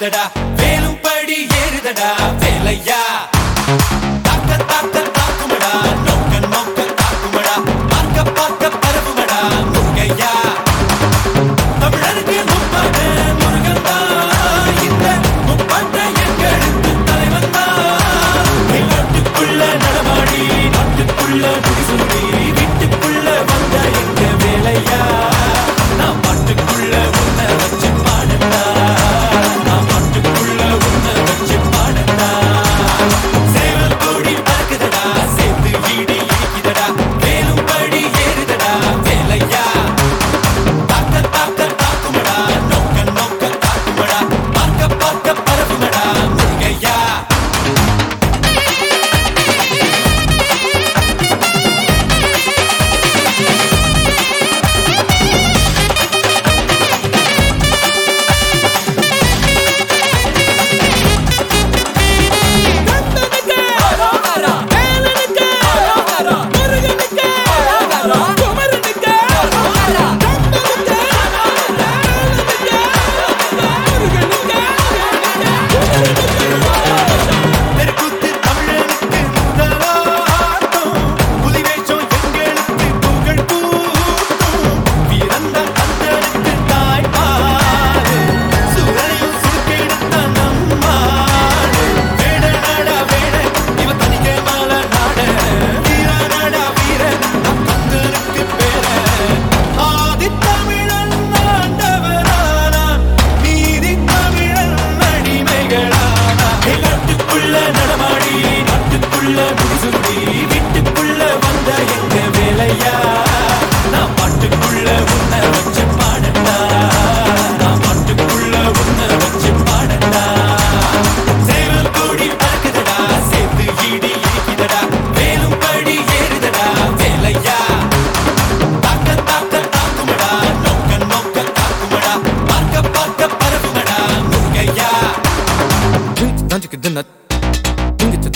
தெரியுதடா வேலும் படி ஏறுதடா. வேலையா? தாக்க தாக்க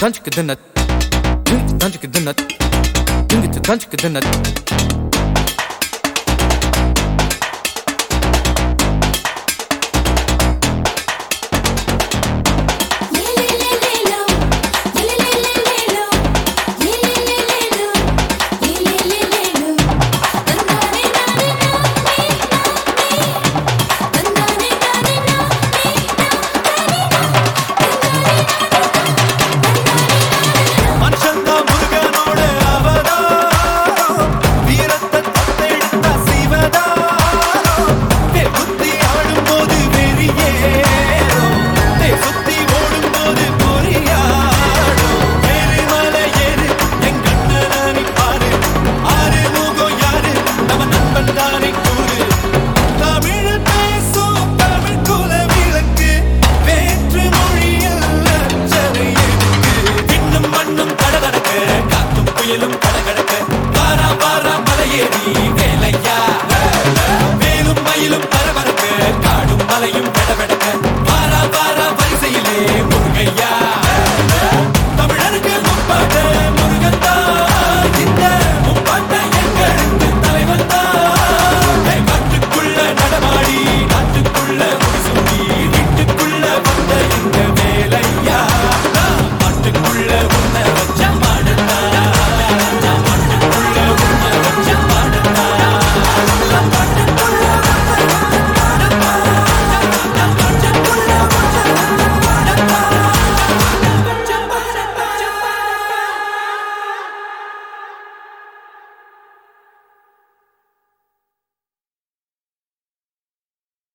tancık edinat Dün tancık edinat Dün gitti tancık edinat